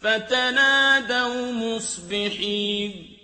فَتَنَادَوْا مُصْبِحِينَ.